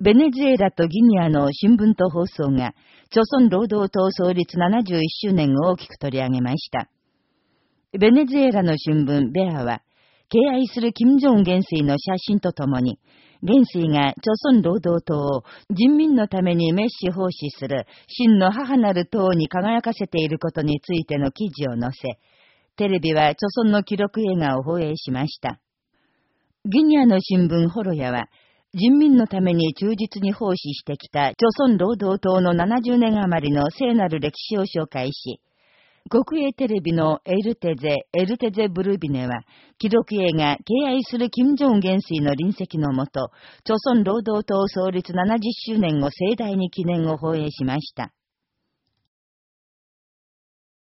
ベネズエラとギニアの新聞と放送が、朝鮮労働党創立71周年を大きく取り上げました。ベネズエラの新聞、ベアは、敬愛する金正恩元帥の写真とともに、元帥が朝鮮労働党を人民のために滅死奉仕する真の母なる党に輝かせていることについての記事を載せ、テレビは朝鮮の記録映画を放映しました。ギニアの新聞ホロヤは、人民のために忠実に奉仕してきた朝鮮労働党の70年余りの聖なる歴史を紹介し、国営テレビのエルテゼ、エルテゼブルビネは、記録映画、敬愛する金正恩元帥の臨席のもと、朝鮮労働党創立70周年を盛大に記念を放映しました。